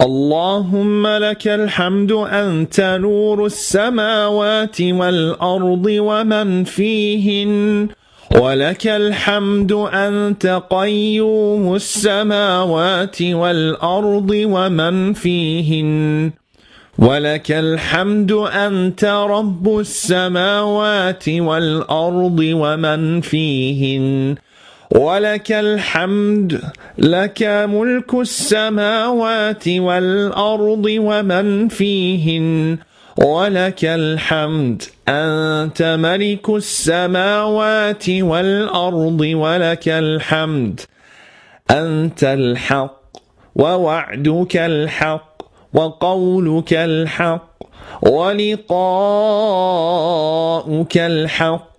اللهم لك الحمد أنت نور السماوات والأرض ومن فيهن. ولك الحمد أنت قيوم السماوات والأرض ومن فيهن. ولك الحمد أنت رب السماوات والأرض ومن فيهن. ولك الحمد لك ملك السماوات والأرض ومن فيهن. ولك الحمد أنت ملك السماوات والأرض. ولك الحمد أنت الحق ووعدك الحق وقولك الحق ولقاؤك الحق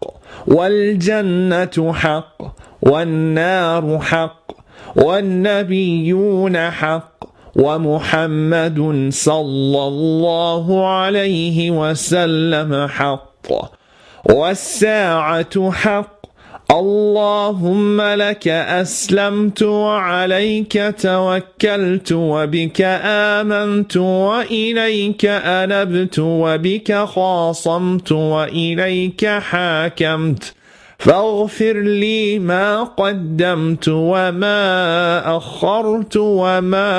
والجنة حق والنار حق والنبيون حق ومحمد صلى الله عليه وسلم حق. والساعة حق اللهم لك أسلمت وعليك توكلت وبك آمنت وإليك أنبت وبك خاصمت وإليك حاكمت. فاغفر لي ما قدمت وما أخرت وما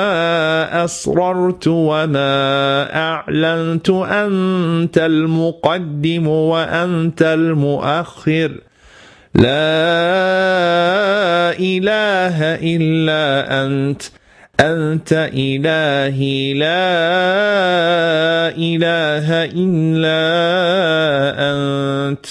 أسررت وما أعلنت أنت المقدم وأنت المؤخر. لا إله إلا أنت أنت إلهي. لا إله إلا أنت.